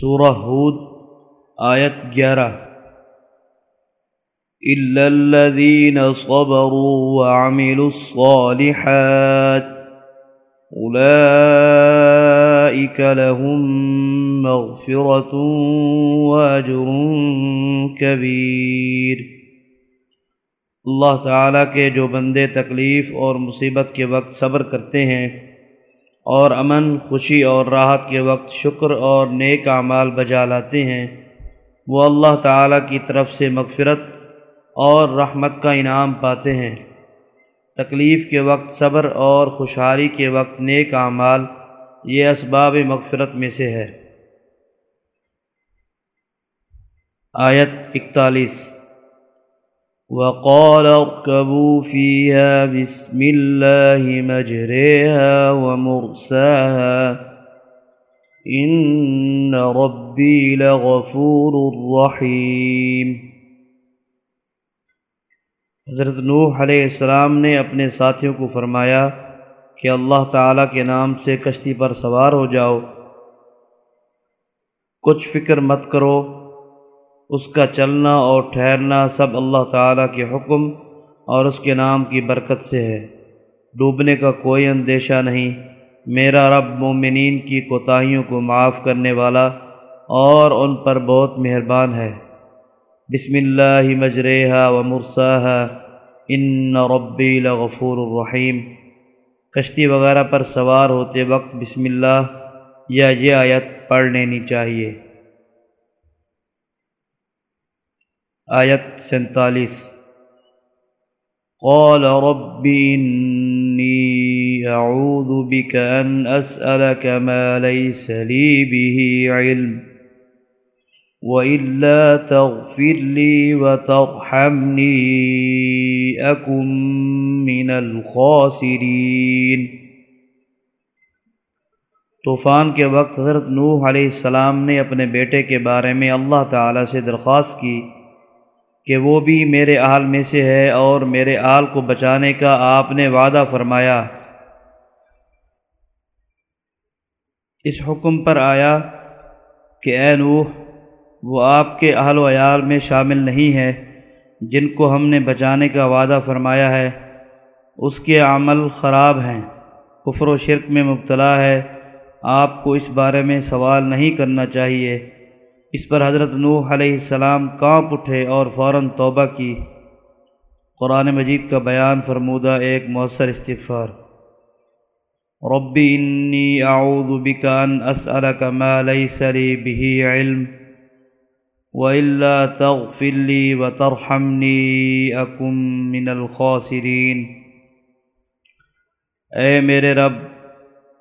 سورہ ہود، آیت گیارہ۔ إلا الذين صبروا وعملوا الصالحات أولئك لهم مغفرة وأجر كبير۔ اللہ تعالیٰ کے جو بندے تکلیف اور مصیبت کے وقت صبر کرتے ہیں اور امن، خوشی اور راحت کے وقت شکر اور نیک اعمال بجا لاتے ہیں۔ وہ اللہ تعالیٰ کی طرف سے مغفرت اور رحمت کا انعام پاتے ہیں۔ تکلیف کے وقت صبر اور خوشحالی کے وقت نیک اعمال، یہ اسباب مغفرت میں سے ہے۔ آیت اکتالیس۔ وقال اركبوا فيها بسم الله مجريها ومرساها إن ربي لغفور رحيم حضرت نوح علیہ السلام نے اپنے ساتھیوں کو فرمایا کہ اللہ تعالیٰ کے نام سے کشتی پر سوار ہو جاؤ۔ کچھ فکر مت کرو۔ اس کا چلنا اور ٹھہرنا سب اللہ تعالیٰ کے حکم اور اس کے نام کی برکت سے ہے۔ ڈوبنے کا کوئی اندیشہ نہیں۔ میرا رب مومنین کی کوتاہیوں کو معاف کرنے والا اور ان پر بہت مہربان ہے۔ بسم اللہ مجرحہ و مرساحہ ان ربی لغفور الرحیم۔ کشتی وغیرہ پر سوار ہوتے وقت بسم اللہ یا یہ آیت پڑھ لینی چاہیے۔ آیت سینتالیس۔ قال رب إني أعوذ بك أن أسألك ما ليس لي به علم وإلا تغفر لي وترحمني أكن من الخاسرين طوفان کے وقت حضرت نوح علیہ السلام نے اپنے بیٹے کے بارے میں اللہ تعالی سے درخواست کی۔ کہ وہ بھی میرے آل میں سے ہے اور میرے آل کو بچانے کا آپ نے وعدہ فرمایا۔ اس حکم پر آیا کہ اے نوح، وہ آپ کے اہل و عیال میں شامل نہیں ہے، جن کو ہم نے بچانے کا وعدہ فرمایا ہے۔ اس کے عمل خراب ہیں، کفر و شرک میں مبتلا ہے۔ آپ کو اس بارے میں سوال نہیں کرنا چاہیے۔ اس پر حضرت نوح علیہ السلام کانپ اٹھے اور فوراً توبہ کی۔ قرآن مجید کا بیان فرمودہ ایک مؤثر استغفار۔ ربی انی اعوذ بک ان اسألک ما لیس لی به علم وَإِلَّا تَغْفِرْ لِي وَتَرْحَمْنِي أَكُمْ مِنَ الْخَاسِرِينَ اے میرے رب،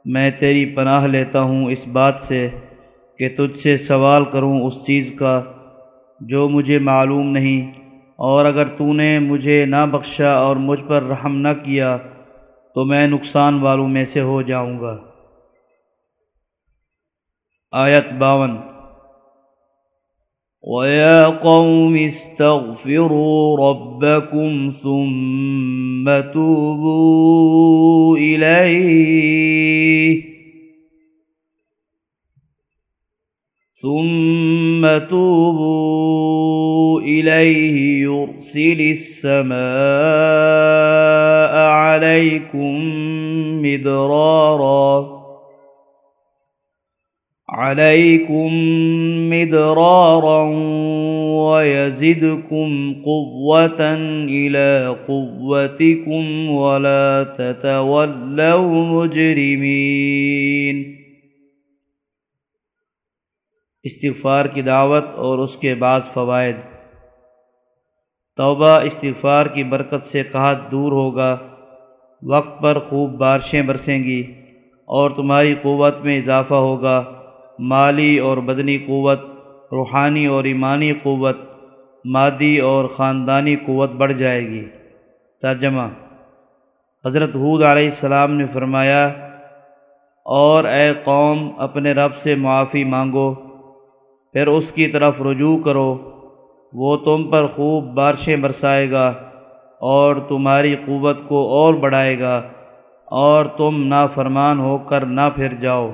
میں تیری پناہ لیتا ہوں اس بات سے۔ کہ تجھ سے سوال کروں اس چیز کا جو مجھے معلوم نہیں، اور اگر تو نے مجھے نہ بخشا اور مجھ پر رحم نہ کیا، تو میں نقصان والوں میں سے ہو جاؤں گا۔ آیت باون۔ وَيَا قَوْمِ اسْتَغْفِرُوا رَبَّكُمْ ثُمَّ تُوبُوا إِلَيْهِ ثم توبوا إليه يرسل السماء عليكم مدرارا عليكم مدرارا ويزدكم قوة إلى قوتكم ولا تتولوا مجرمين استغفار کی دعوت اور اس کے بعض فوائد۔ توبہ استغفار کی برکت سے کہا دور ہوگا۔ وقت پر خوب بارشیں برسیں گی اور تمہاری قوت میں اضافہ ہوگا۔ مالی اور بدنی قوت، روحانی اور ایمانی قوت، مادی اور خاندانی قوت بڑھ جائے گی۔ ترجمہ حضرت حود علیہ السلام نے فرمایا، اور اے قوم، اپنے رب سے معافی مانگو۔ پھر اس کی طرف رجوع کرو، وہ تم پر خوب بارشیں برسائے گا اور تمہاری قوت کو اور بڑھائے گا اور تم نافرمان ہو کر نہ پھر جاؤ۔